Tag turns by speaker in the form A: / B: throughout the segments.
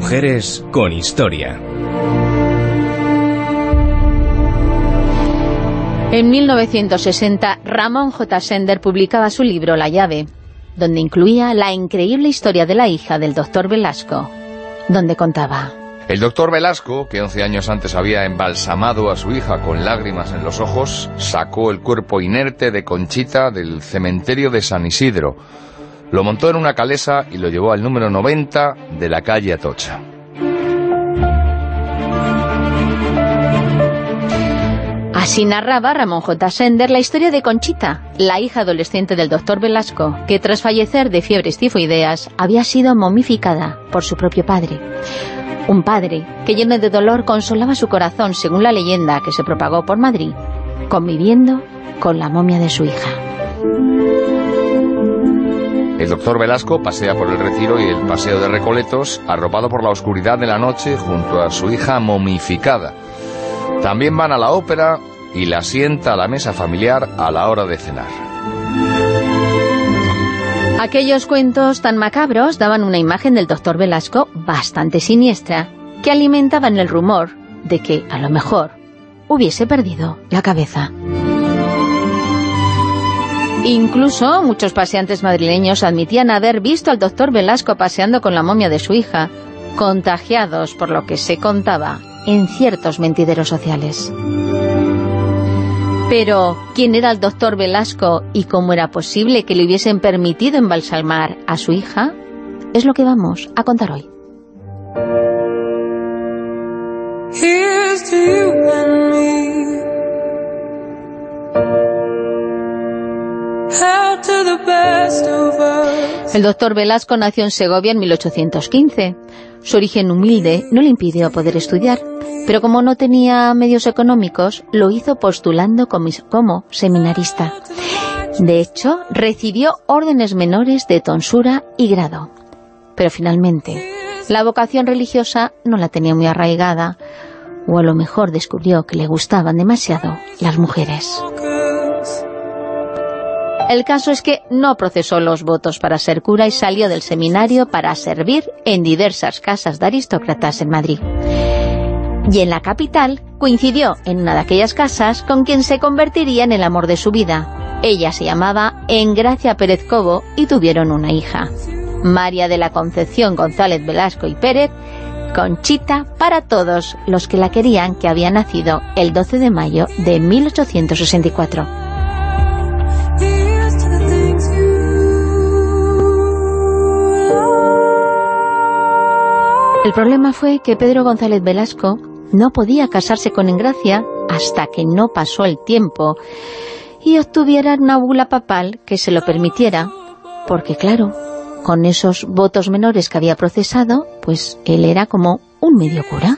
A: Mujeres con historia.
B: En 1960, Ramón J. Sender publicaba su libro La llave, donde incluía la increíble historia de la hija del doctor Velasco, donde contaba...
C: El doctor Velasco, que 11 años antes había embalsamado a su hija con lágrimas en los ojos, sacó el cuerpo inerte de Conchita del cementerio de San Isidro, lo montó en una calesa y lo llevó al número 90 de la calle Atocha.
B: Así narraba Ramón J. Sender la historia de Conchita, la hija adolescente del doctor Velasco, que tras fallecer de fiebres tifoideas había sido momificada por su propio padre. Un padre que lleno de dolor consolaba su corazón, según la leyenda que se propagó por Madrid, conviviendo con la momia de su hija.
C: Doctor Velasco pasea por el Retiro y el Paseo de Recoletos, arropado por la oscuridad de la noche junto a su hija momificada. También van a la ópera y la sienta a la mesa familiar a la hora de cenar.
B: Aquellos cuentos tan macabros daban una imagen del doctor Velasco bastante siniestra, que alimentaban el rumor de que, a lo mejor, hubiese perdido la cabeza. Incluso muchos paseantes madrileños admitían haber visto al doctor Velasco paseando con la momia de su hija, contagiados por lo que se contaba en ciertos mentideros sociales. Pero, ¿quién era el doctor Velasco y cómo era posible que le hubiesen permitido embalsamar a su hija? Es lo que vamos a contar hoy. El doctor Velasco nació en Segovia en 1815. Su origen humilde no le impidió poder estudiar, pero como no tenía medios económicos, lo hizo postulando como seminarista. De hecho, recibió órdenes menores de tonsura y grado. Pero finalmente, la vocación religiosa no la tenía muy arraigada, o a lo mejor descubrió que le gustaban demasiado las mujeres. El caso es que no procesó los votos para ser cura y salió del seminario para servir en diversas casas de aristócratas en Madrid. Y en la capital coincidió en una de aquellas casas con quien se convertiría en el amor de su vida. Ella se llamaba Engracia Pérez Cobo y tuvieron una hija. María de la Concepción González Velasco y Pérez, Conchita para todos los que la querían que había nacido el 12 de mayo de 1864. El problema fue que Pedro González Velasco no podía casarse con Engracia hasta que no pasó el tiempo y obtuviera una bula papal que se lo permitiera, porque claro, con esos votos menores que había procesado, pues él era como un medio cura.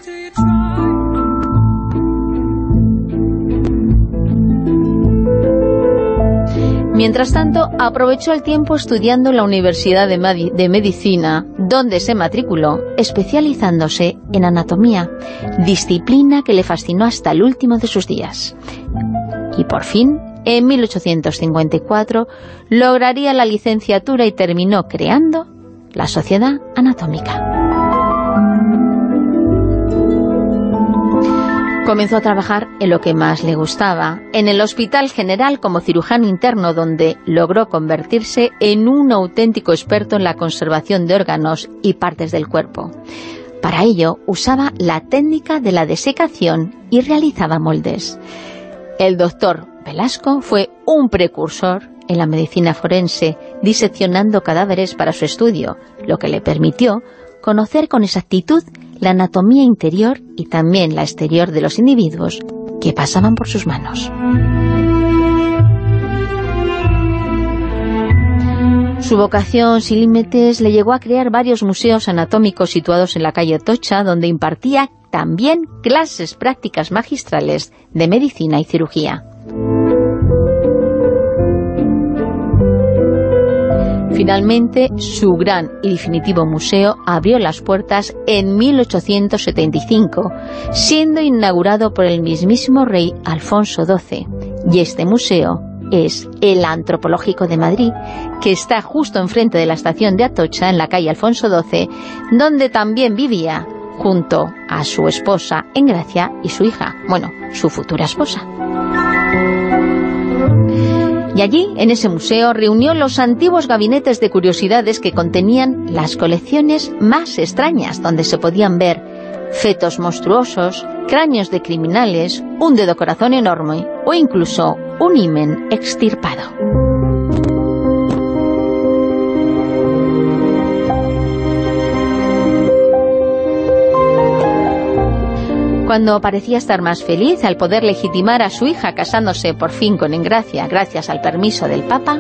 B: Mientras tanto, aprovechó el tiempo estudiando en la Universidad de, Medicina, donde se matriculó, especializándose en anatomía, disciplina que le fascinó hasta el último de sus días. Y por fin, en 1854, lograría la licenciatura y terminó creando la Sociedad Anatómica. Comenzó a trabajar en lo que más le gustaba, en el Hospital General como cirujano interno, donde logró convertirse en un auténtico experto en la conservación de órganos y partes del cuerpo. Para ello, usaba la técnica de la desecación y realizaba moldes. El doctor Velasco fue un precursor en la medicina forense, diseccionando cadáveres para su estudio, lo que le permitió conocer con exactitud la anatomía interior y también la exterior de los individuos que pasaban por sus manos. Su vocación sin límites le llegó a crear varios museos anatómicos situados en la calle Tocha, donde impartía también clases prácticas magistrales de medicina y cirugía. Finalmente, su gran y definitivo museo abrió las puertas en 1875, siendo inaugurado por el mismísimo rey Alfonso XII, y este museo es el Antropológico de Madrid, que está justo enfrente de la estación de Atocha, en la calle Alfonso XII, donde también vivía junto a su esposa en Gracia y su hija, bueno, su futura esposa. Y allí, en ese museo, reunió los antiguos gabinetes de curiosidades que contenían las colecciones más extrañas, donde se podían ver fetos monstruosos, cráneos de criminales, un dedo corazón enorme o incluso un himen extirpado. Cuando parecía estar más feliz al poder legitimar a su hija casándose por fin con Engracia gracias al permiso del Papa,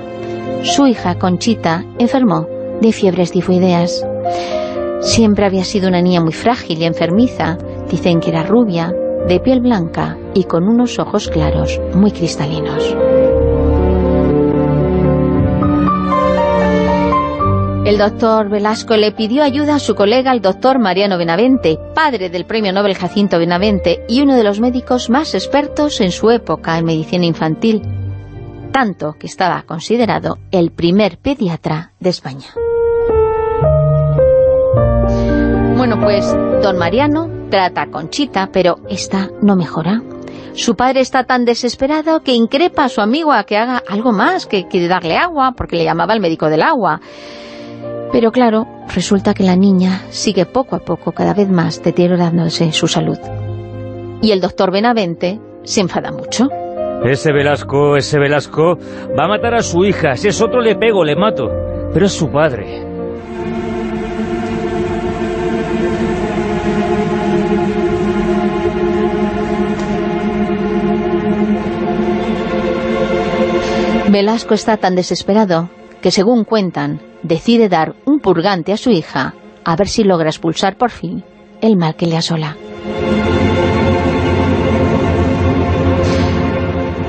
B: su hija Conchita enfermó de fiebres tifoideas. Siempre había sido una niña muy frágil y enfermiza. Dicen que era rubia, de piel blanca y con unos ojos claros, muy cristalinos. El doctor Velasco le pidió ayuda a su colega el doctor Mariano Benavente, padre del premio Nobel Jacinto Benavente y uno de los médicos más expertos en su época en medicina infantil, tanto que estaba considerado el primer pediatra de España. Bueno, pues don Mariano trata a Conchita, pero esta no mejora. Su padre está tan desesperado que increpa a su amigo a que haga algo más que, que darle agua, porque le llamaba el médico del agua. Pero claro, resulta que la niña sigue poco a poco, cada vez más, deteriorándose su salud. Y el doctor Benavente se enfada mucho.
D: Ese Velasco, ese Velasco, va a matar a su hija. Si es otro le pego, le mato. Pero es su padre.
B: Velasco está tan desesperado que según cuentan, decide dar un purgante a su hija a ver si logra expulsar por fin el mal que le asola.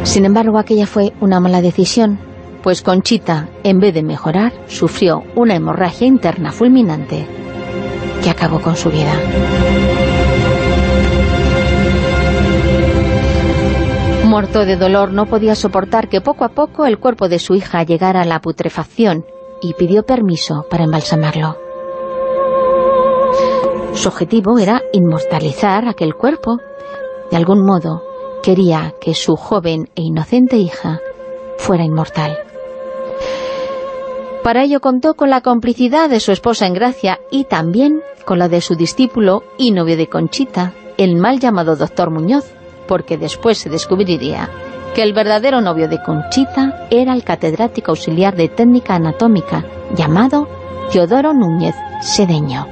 B: Sin embargo, aquella fue una mala decisión, pues Conchita, en vez de mejorar, sufrió una hemorragia interna fulminante que acabó con su vida. Muerto de dolor, no podía soportar que poco a poco el cuerpo de su hija llegara a la putrefacción y pidió permiso para embalsamarlo. Su objetivo era inmortalizar aquel cuerpo. De algún modo, quería que su joven e inocente hija fuera inmortal. Para ello contó con la complicidad de su esposa en Gracia y también con la de su discípulo y novio de Conchita, el mal llamado doctor Muñoz, porque después se descubriría que el verdadero novio de Conchita era el catedrático auxiliar de técnica anatómica llamado Teodoro Núñez Sedeño.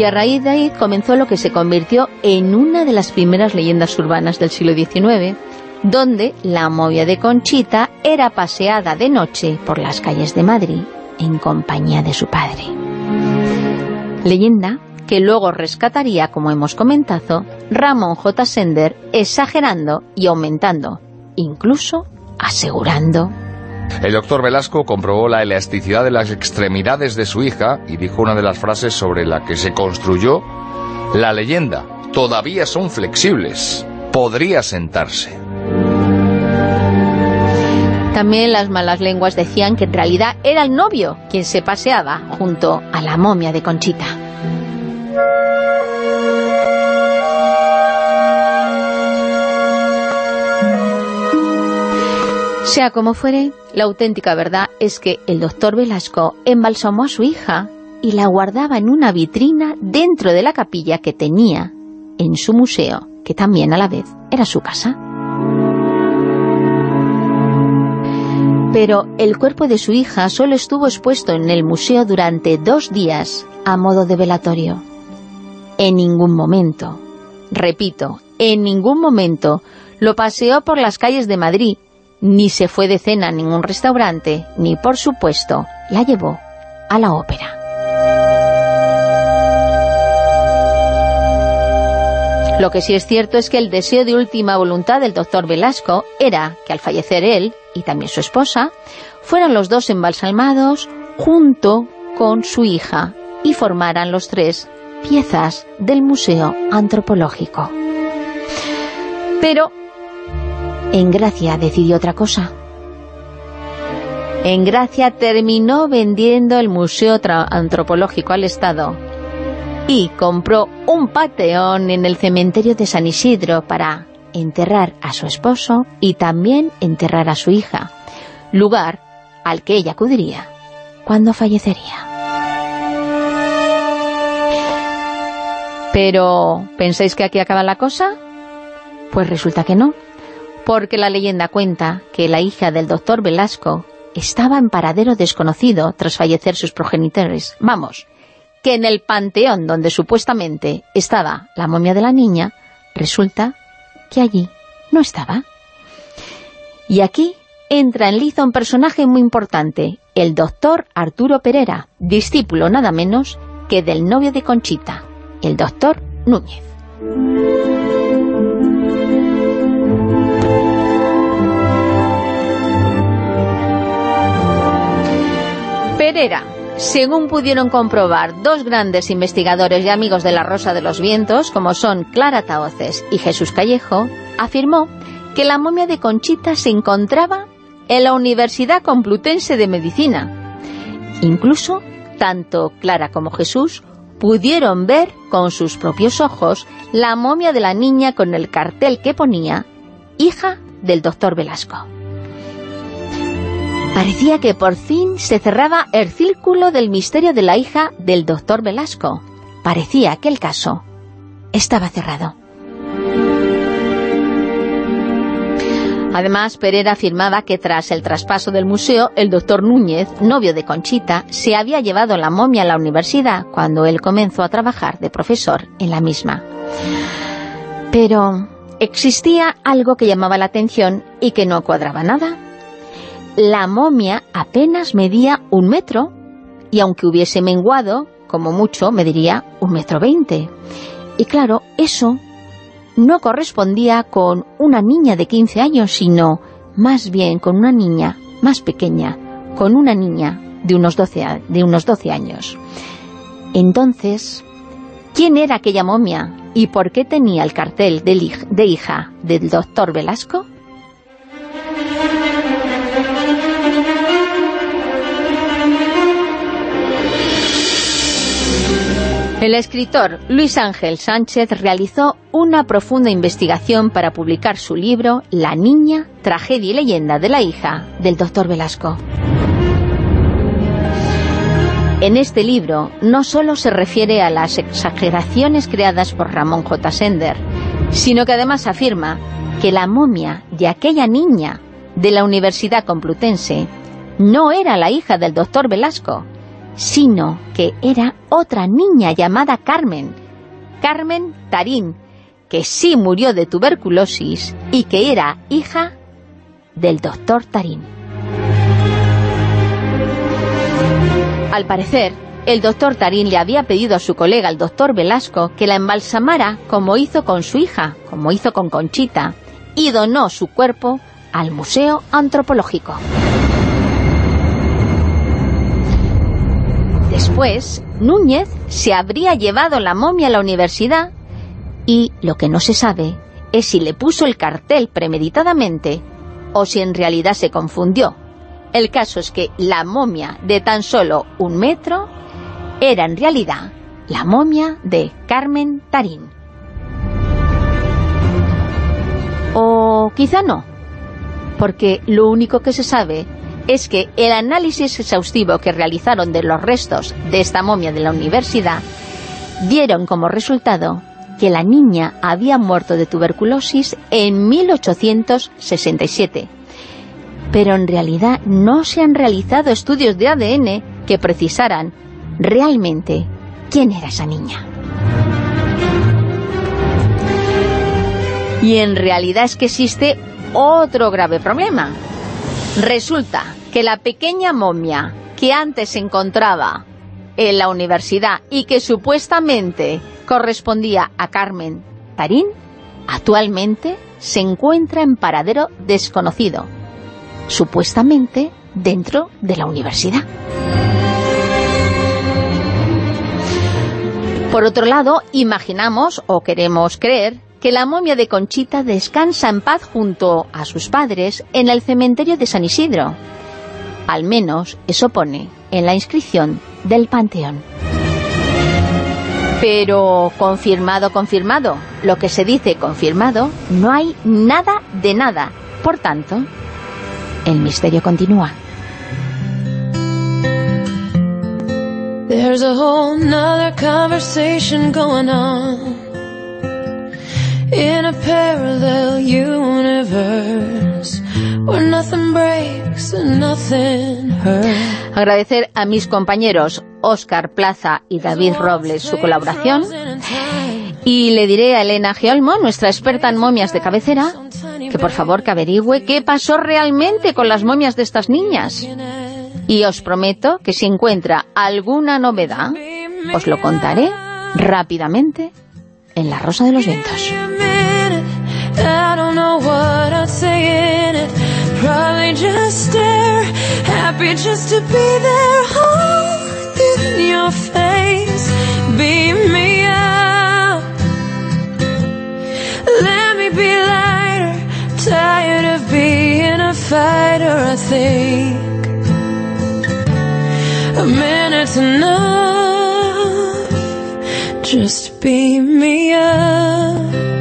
B: Y a raíz de ahí comenzó lo que se convirtió en una de las primeras leyendas urbanas del siglo XIX, donde la movia de Conchita era paseada de noche por las calles de Madrid en compañía de su padre. Leyenda que luego rescataría, como hemos comentado, Ramón J. Sender, exagerando y aumentando, incluso asegurando.
C: El doctor Velasco comprobó la elasticidad de las extremidades de su hija y dijo una de las frases sobre la que se construyó la leyenda. Todavía son flexibles. Podría sentarse.
B: También las malas lenguas decían que en realidad era el novio quien se paseaba junto a la momia de Conchita. Sea como fuere, la auténtica verdad es que el doctor Velasco embalsamó a su hija y la guardaba en una vitrina dentro de la capilla que tenía en su museo, que también a la vez era su casa. Pero el cuerpo de su hija solo estuvo expuesto en el museo durante dos días a modo de velatorio. En ningún momento, repito, en ningún momento lo paseó por las calles de Madrid, ni se fue de cena a ningún restaurante, ni por supuesto la llevó a la ópera. Lo que sí es cierto es que el deseo de última voluntad del doctor Velasco era que al fallecer él, y también su esposa, fueran los dos embalsamados junto con su hija y formaran los tres piezas del Museo Antropológico. Pero en Gracia decidió otra cosa. En Gracia terminó vendiendo el Museo Antropológico al Estado y compró un pateón en el cementerio de San Isidro para enterrar a su esposo y también enterrar a su hija, lugar al que ella acudiría cuando fallecería. Pero, ¿pensáis que aquí acaba la cosa? Pues resulta que no, porque la leyenda cuenta que la hija del doctor Velasco estaba en paradero desconocido tras fallecer sus progenitores. Vamos, que en el panteón donde supuestamente estaba la momia de la niña, resulta que allí no estaba. Y aquí entra en liza un personaje muy importante, el doctor Arturo Pereira, discípulo nada menos que del novio de Conchita, el doctor Núñez. Pereira, según pudieron comprobar dos grandes investigadores y amigos de la Rosa de los Vientos, como son Clara Taoces y Jesús Callejo, afirmó que la momia de Conchita se encontraba en la Universidad Complutense de Medicina. Incluso, tanto Clara como Jesús pudieron ver con sus propios ojos la momia de la niña con el cartel que ponía hija del doctor Velasco. Parecía que por fin se cerraba el círculo del misterio de la hija del doctor Velasco. Parecía que el caso estaba cerrado. Además, Pereira afirmaba que tras el traspaso del museo, el doctor Núñez, novio de Conchita, se había llevado la momia a la universidad cuando él comenzó a trabajar de profesor en la misma. Pero existía algo que llamaba la atención y que no cuadraba nada la momia apenas medía un metro, y aunque hubiese menguado, como mucho, mediría un metro veinte. Y claro, eso no correspondía con una niña de 15 años, sino más bien con una niña más pequeña, con una niña de unos 12, de unos 12 años. Entonces, ¿quién era aquella momia y por qué tenía el cartel de hija del doctor Velasco? El escritor Luis Ángel Sánchez realizó una profunda investigación para publicar su libro La niña, tragedia y leyenda de la hija del doctor Velasco. En este libro no solo se refiere a las exageraciones creadas por Ramón J. Sender, sino que además afirma que la momia de aquella niña de la Universidad Complutense no era la hija del doctor Velasco, sino que era otra niña llamada Carmen, Carmen Tarín, que sí murió de tuberculosis y que era hija del doctor Tarín. Al parecer, el doctor Tarín le había pedido a su colega, el doctor Velasco, que la embalsamara como hizo con su hija, como hizo con Conchita, y donó su cuerpo al Museo Antropológico. Después, Núñez se habría llevado la momia a la universidad y lo que no se sabe es si le puso el cartel premeditadamente o si en realidad se confundió. El caso es que la momia de tan solo un metro era en realidad la momia de Carmen Tarín. O quizá no, porque lo único que se sabe es que el análisis exhaustivo que realizaron de los restos de esta momia de la universidad dieron como resultado que la niña había muerto de tuberculosis en 1867. Pero en realidad no se han realizado estudios de ADN que precisaran realmente quién era esa niña. Y en realidad es que existe otro grave problema. Resulta que la pequeña momia que antes se encontraba en la universidad y que supuestamente correspondía a Carmen Tarín, actualmente se encuentra en paradero desconocido, supuestamente dentro de la universidad. Por otro lado, imaginamos o queremos creer que la momia de Conchita descansa en paz junto a sus padres en el cementerio de San Isidro. Al menos eso pone en la inscripción del Panteón. Pero confirmado, confirmado, lo que se dice confirmado, no hay nada de nada. Por tanto, el misterio continúa.
E: There's a whole nother conversation going on in a parallel universe
B: Agradecer a mis compañeros Óscar Plaza y David Robles su colaboración y le diré a Elena Giolmo, nuestra experta en momias de cabecera, que por favor que averigüe qué pasó realmente con las momias de estas niñas. Y os prometo que si encuentra alguna novedad, os lo contaré rápidamente en La Rosa de los Vientos.
E: Stare, happy just to be there, holding your face, beam me up. Let me be lighter, tired of being a fighter, I think. A minute's enough, just beam me up.